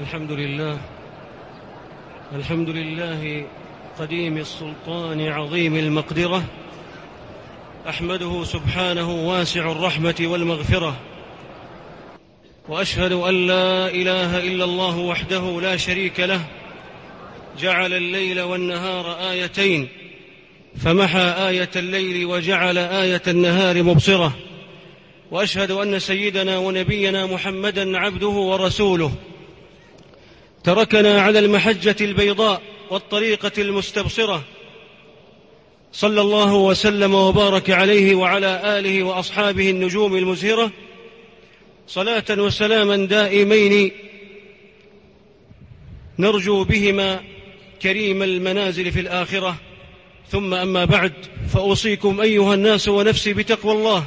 الحمد لله. الحمد لله قديم السلطان عظيم المقدرة. أحمده سبحانه واسع الرحمة والمغفرة. وأشهد أن لا إله إلا الله وحده لا شريك له. جعل الليل والنهار آيتين. فمحى آية الليل وجعل آية النهار مبصرة. وأشهد أن سيدنا ونبينا محمدا عبده ورسوله. تركنا على المحجة البيضاء والطريقة المستبصرة. صلى الله وسلم وبارك عليه وعلى آله وأصحابه النجوم المزهرة. صلاة وسلاما دائمين نرجو بهما كريم المنازل في الآخرة. ثم أما بعد فأوصيكم أيها الناس ونفسي بتقوى الله.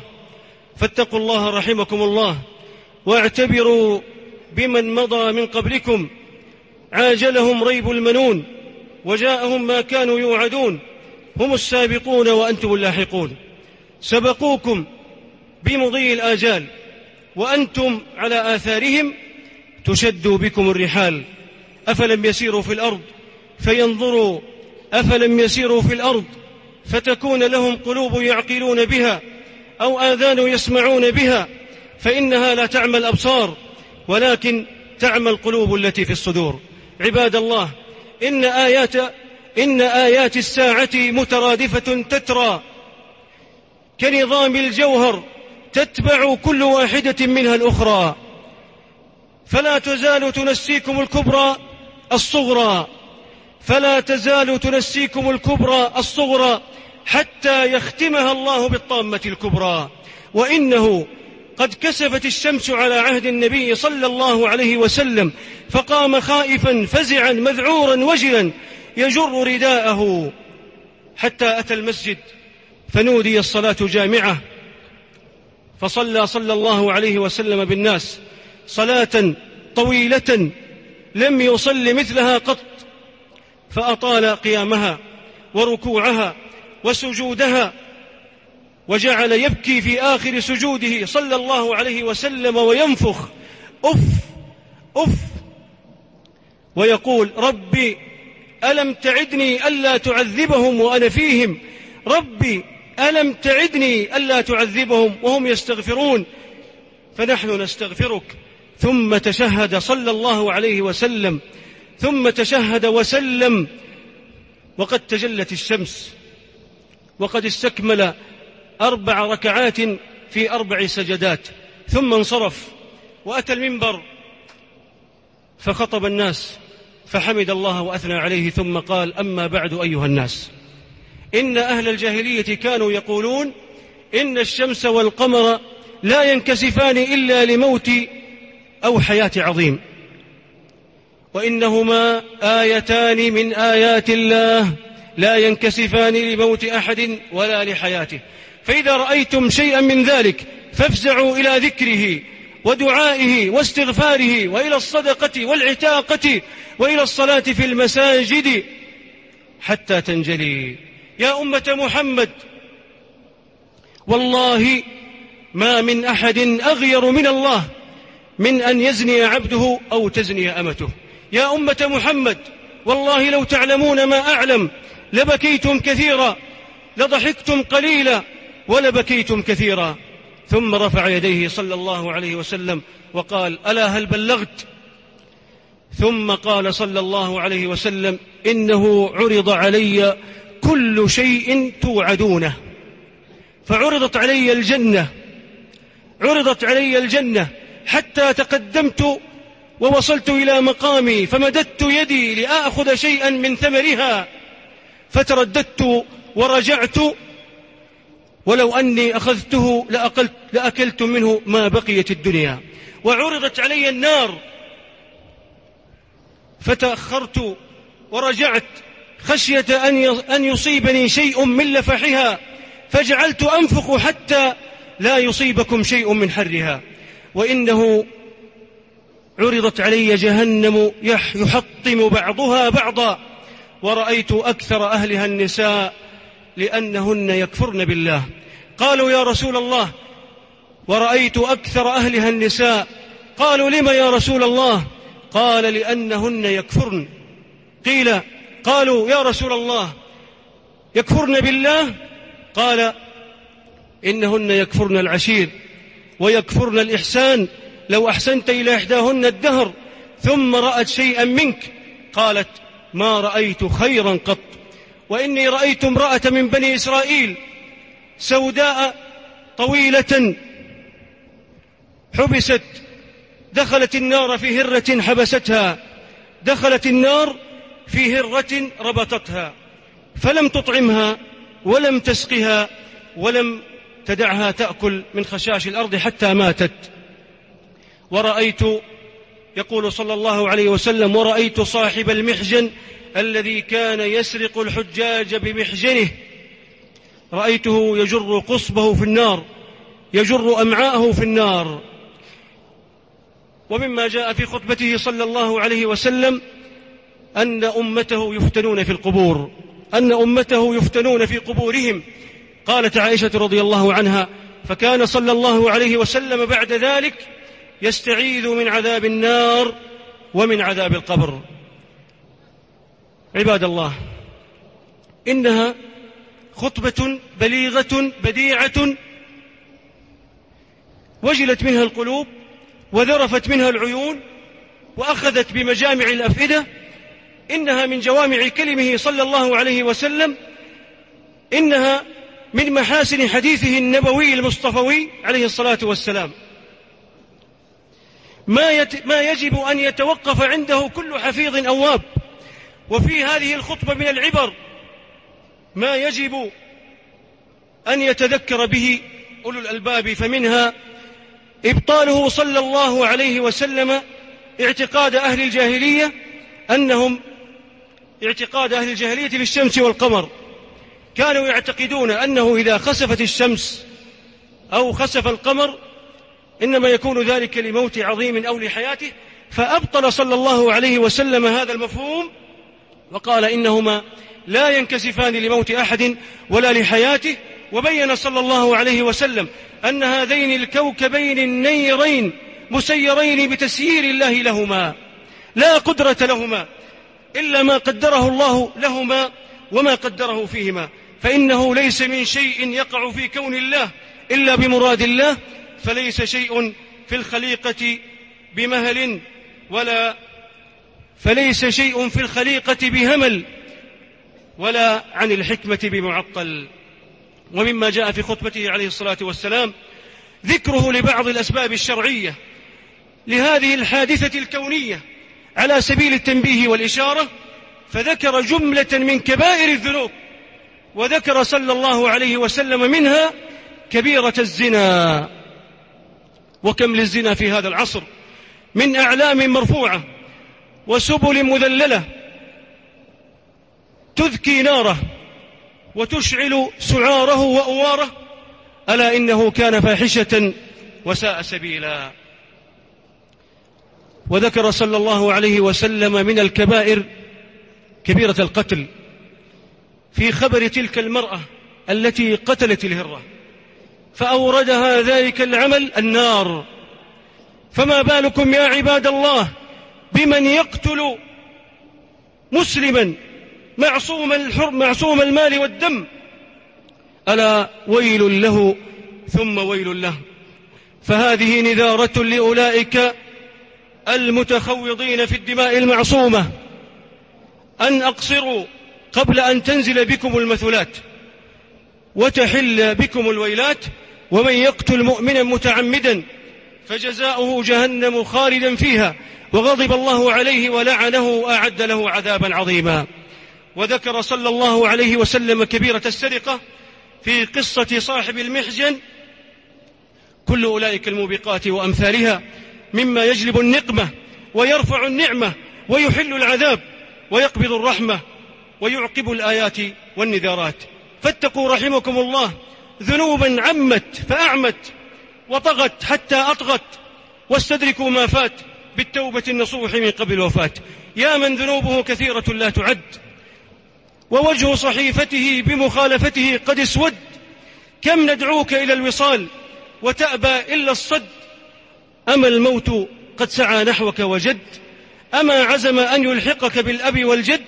فاتقوا الله رحمكم الله واعتبروا بمن مضى من قبلكم عاجلهم ريب المنون وجاءهم ما كانوا يوعدون. هم السابقون وأنتم اللاحقون. سبقوكم بمضي الآجال وأنتم على آثارهم تشد بكم الرحال. أفلم يسيروا في الأرض فينظروا أفلم يسيروا في الأرض فتكون لهم قلوب يعقلون بها أو آذان يسمعون بها. فإنها لا تعمى الأبصار ولكن تعمى القلوب التي في الصدور. عباد الله إن آيات إن آيات الساعة مترادفة تترى. كنظام الجوهر تتبع كل واحدة منها الأخرى. فلا تزال تنسيكم الكبرى الصغرى. فلا تزال تنسيكم الكبرى الصغرى حتى يختمها الله بالطامة الكبرى. وإنه قد كسفت الشمس على عهد النبي صلى الله عليه وسلم فقام خائفا فزعا مذعورا وجلا يجر رداءه. حتى أتى المسجد فنودي الصلاة جامعة فصلى صلى الله عليه وسلم بالناس صلاة طويلة لم يصل مثلها قط فأطال قيامها وركوعها وسجودها وجعل يبكي في آخر سجوده صلى الله عليه وسلم وينفخ. أف أف. ويقول ربي ألم تعدني ألا تعذبهم وأنا فيهم؟ ربي ألم تعدني ألا تعذبهم وهم يستغفرون؟ فنحن نستغفرك. ثم تشهد صلى الله عليه وسلم. ثم تشهد وسلم. وقد تجلت الشمس. وقد استكمل أربع ركعات في أربع سجدات ثم انصرف وأتى المنبر فخطب الناس فحمد الله وأثنى عليه ثم قال أما بعد أيها الناس إن أهل الجاهلية كانوا يقولون إن الشمس والقمر لا ينكسفان إلا لموت أو حياة عظيم وإنهما آيتان من آيات الله لا ينكسفان لموت أحد ولا لحياته. فإذا رأيتم شيئا من ذلك فافزعوا إلى ذكره ودعائه واستغفاره وإلى الصدقة والعتاقة وإلى الصلاة في المساجد حتى تنجلي. يا أمة محمد والله ما من أحد أغير من الله من أن يزني عبده أو تزني أمته. يا أمة محمد والله لو تعلمون ما أعلم لبكيتم كثيرا لضحكتم قليلا ولبكيتم كثيرا. ثم رفع يديه صلى الله عليه وسلم وقال ألا هل بلغت؟ ثم قال صلى الله عليه وسلم إنه عرض علي كل شيء توعدونه. فعرضت علي الجنة. عرضت علي الجنة حتى تقدمت ووصلت إلى مقامي فمددت يدي لآخذ شيئا من ثمرها فترددت ورجعت ولو أني أخذته لأقلت لأكلت منه ما بقيت الدنيا. وعرضت علي النار. فتأخرت ورجعت خشية أن يصيبني شيء من لفحها. فجعلت أنفق حتى لا يصيبكم شيء من حرها. وإنه عرضت علي جهنم يحطم بعضها بعضا. ورأيت أكثر أهلها النساء لأنهن يكفرن بالله. قالوا يا رسول الله ورأيت أكثر أهلها النساء. قالوا لم يا رسول الله؟ قال لأنهن يكفرن. قيل قالوا يا رسول الله يكفرن بالله؟ قال إنهن يكفرن العشير ويكفرن الإحسان. لو أحسنت إلى إحداهن الدهر ثم رأت شيئا منك قالت ما رأيت خيرا قط. وإني رأيت امرأة من بني إسرائيل سوداء طويلة حبست دخلت النار في هرة حبستها دخلت النار في هرة ربطتها فلم تطعمها ولم تسقها ولم تدعها تأكل من خشاش الأرض حتى ماتت. ورأيت يقول صلى الله عليه وسلم ورأيت صاحب المحجن الذي كان يسرق الحجاج بمحجنه. رأيته يجر قصبه في النار يجر أمعاءه في النار. ومما جاء في خطبته صلى الله عليه وسلم أن أمته يفتنون في القبور أن أمته يفتنون في قبورهم. قالت عائشة رضي الله عنها فكان صلى الله عليه وسلم بعد ذلك يستعيذ من عذاب النار ومن عذاب القبر. عباد الله إنها خطبة بليغة بديعة وجلت منها القلوب وذرفت منها العيون وأخذت بمجامع الأفئدة. إنها من جوامع كلمه صلى الله عليه وسلم. إنها من محاسن حديثه النبوي المصطفوي عليه الصلاة والسلام. ما, يت ما يجب أن يتوقف عنده كل حفيظ أواب. وفي هذه الخطبة من العبر ما يجب أن يتذكر به أولو الألباب فمنها إبطاله صلى الله عليه وسلم اعتقاد أهل الجاهلية أنهم اعتقاد أهل الجاهلية في الشمس والقمر. كانوا يعتقدون أنه إذا خسفت الشمس أو خسف القمر إنما يكون ذلك لموت عظيم أو لحياته فأبطل صلى الله عليه وسلم هذا المفهوم وقال إنهما لا ينكسفان لموت أحد ولا لحياته وبين صلى الله عليه وسلم أن هذين الكوكبين النيرين مسيرين بتسيير الله لهما لا قدرة لهما إلا ما قدره الله لهما وما قدره فيهما فإنه ليس من شيء يقع في كون الله إلا بمراد الله فليس شيء في الخليقة بمهل ولا فليس شيء في الخليقة بهمل ولا عن الحكمة بمعطل ومما جاء في خطبته عليه الصلاة والسلام ذكره لبعض الأسباب الشرعية لهذه الحادثة الكونية على سبيل التنبيه والإشارة فذكر جملة من كبائر الذنوب وذكر صلى الله عليه وسلم منها كبيرة الزنا. وكم للزنا في هذا العصر من أعلام مرفوعة وسبل مذللة تذكي ناره وتشعل سعاره وأواره ألا إنه كان فاحشة وساء سبيلا. وذكر صلى الله عليه وسلم من الكبائر كبيرة القتل في خبر تلك المرأة التي قتلت الهرة. فأوردها ذلك العمل النار. فما بالكم يا عباد الله بمن يقتل مسلما معصوم الحرم معصوم المال والدم؟ ألا ويل له ثم ويل له. فهذه نذارة لأولئك المتخوضين في الدماء المعصومة. أن أقصروا قبل أن تنزل بكم المثلات وتحل بكم الويلات ومن يقتل مؤمنا متعمدا فجزاؤه جهنم خالدا فيها وغضب الله عليه ولعنه وأعد له عذابا عظيما. وذكر صلى الله عليه وسلم كبيرة السرقة في قصة صاحب المحجن كل أولئك الموبقات وأمثالها مما يجلب النقمة ويرفع النعمة ويحل العذاب ويقبض الرحمة ويعقب الآيات والنذارات. فاتقوا رحمكم الله ذنوبا عمت فأعمت وطغت حتى أطغت. واستدركوا ما فات بالتوبة النصوح من قبل الوفاة يا من ذنوبه كثيرة لا تعد. ووجه صحيفته بمخالفته قد اسود. كم ندعوك إلى الوصال وتأبى إلا الصد. أما الموت قد سعى نحوك وجد. أما عزم أن يلحقك بالأب والجد.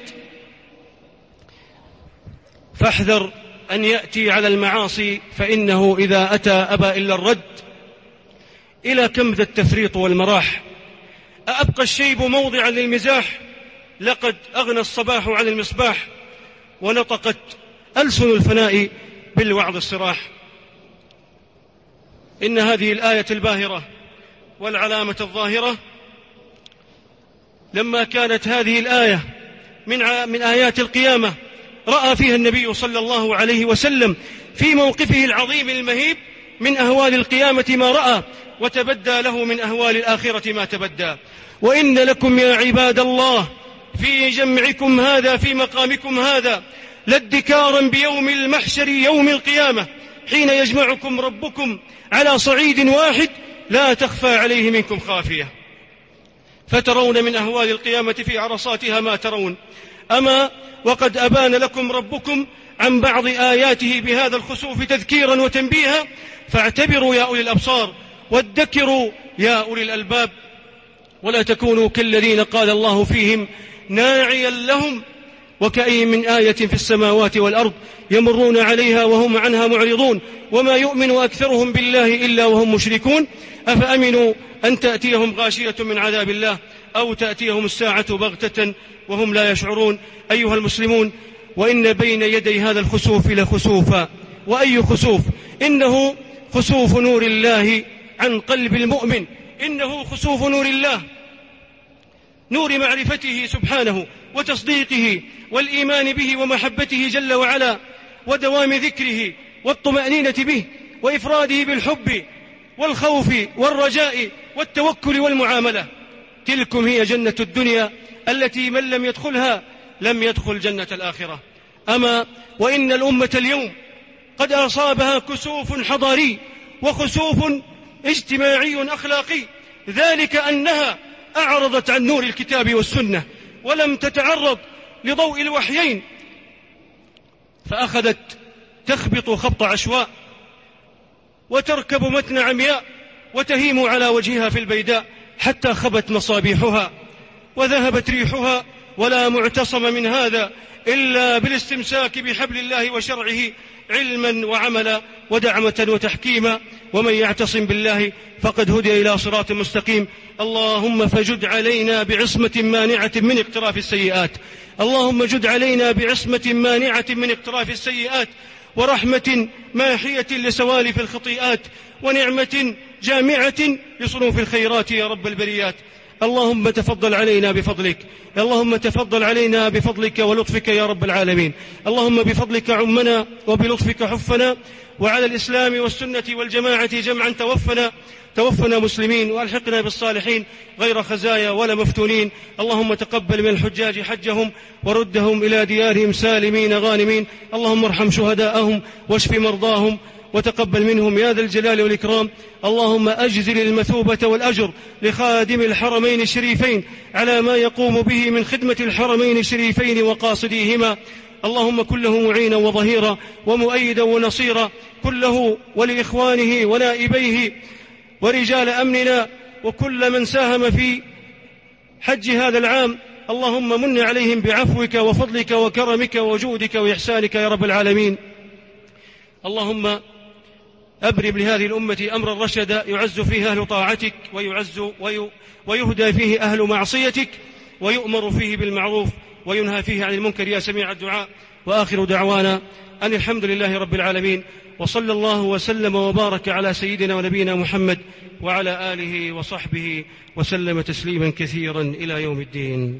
فاحذر أن يأتي على المعاصي فإنه إذا أتى أبى إلا الرد. إلى كم ذا التفريط والمراح. أأبقى الشيب موضعا للمزاح. لقد أغنى الصباح عن المصباح. ونطقت ألسن الفناء بالوعظ الصراح. إن هذه الآية الباهرة والعلامة الظاهرة لما كانت هذه الآية من من آيات القيامة رأى فيها النبي صلى الله عليه وسلم في موقفه العظيم المهيب من أهوال القيامة ما رأى وتبدى له من أهوال الآخرة ما تبدى. وإن لكم يا عباد الله في جمعكم هذا في مقامكم هذا لادكارا بيوم المحشر يوم القيامة حين يجمعكم ربكم على صعيد واحد لا تخفى عليه منكم خافية. فترون من أهوال القيامة في عرصاتها ما ترون. أما وقد أبان لكم ربكم عن بعض آياته بهذا الخسوف تذكيرا وتنبيها فاعتبروا يا أولي الأبصار وادكروا يا أولي الألباب. ولا تكونوا كالذين قال الله فيهم ناعيا لهم وكأي من آية في السماوات والأرض يمرون عليها وهم عنها معرضون. وما يؤمن أكثرهم بالله إلا وهم مشركون. أفأمنوا أن تأتيهم غاشية من عذاب الله؟ أو تأتيهم الساعة بغتة وهم لا يشعرون. أيها المسلمون وإن بين يدي هذا الخسوف لخسوفا. وأي خسوف؟ إنه خسوف نور الله عن قلب المؤمن. إنه خسوف نور الله. نور معرفته سبحانه وتصديقه والإيمان به ومحبته جل وعلا ودوام ذكره والطمأنينة به وإفراده بالحب والخوف والرجاء والتوكل والمعاملة. تلكم هي جنة الدنيا التي من لم يدخلها لم يدخل جنة الآخرة. أما وإن الأمة اليوم قد أصابها كسوف حضاري وخسوف اجتماعي أخلاقي ذلك أنها أعرضت عن نور الكتاب والسنة ولم تتعرض لضوء الوحيين. فأخذت تخبط خبط عشواء وتركب متن عمياء وتهيم على وجهها في البيداء. حتى خبت مصابيحها وذهبت ريحها ولا معتصم من هذا إلا بالاستمساك بحبل الله وشرعه علما وعملا ودعمة وتحكيما. ومن يعتصم بالله فقد هدي إلى صراط مستقيم. اللهم فجد علينا بعصمة مانعة من اقتراف السيئات. اللهم جد علينا بعصمة مانعة من اقتراف السيئات. ورحمة ماحية لسوالف الخطيئات ونعمة جامعة لصنوف الخيرات يا رب البريات. اللهم تفضل علينا بفضلك. اللهم تفضل علينا بفضلك ولطفك يا رب العالمين. اللهم بفضلك عمنا وبلطفك حفنا. وعلى الإسلام والسنة والجماعة جمعا توفنا. توفنا مسلمين وألحقنا بالصالحين غير خزايا ولا مفتونين. اللهم تقبل من الحجاج حجهم وردهم إلى ديارهم سالمين غانمين. اللهم ارحم شهداءهم واشف مرضاهم. وتقبل منهم يا ذا الجلال والإكرام. اللهم أجزل المثوبة والأجر لخادم الحرمين الشريفين على ما يقوم به من خدمة الحرمين الشريفين وقاصديهما. اللهم كن له معينا وظهيرا ومؤيدا ونصيرا. كله ولإخوانه ونائبيه ورجال أمننا. وكل من ساهم في حج هذا العام. اللهم من عليهم بعفوك وفضلك وكرمك وجودك وإحسانك يا رب العالمين. اللهم أبرم لهذه الأمة أمرا رشدا يعز فيه أهل طاعتك ويعز ويهدى فيه أهل معصيتك ويؤمر فيه بالمعروف وينهى فيه عن المنكر يا سميع الدعاء. وآخر دعوانا أن الحمد لله رب العالمين وصلى الله وسلم وبارك على سيدنا ونبينا محمد وعلى آله وصحبه وسلم تسليما كثيرا إلى يوم الدين.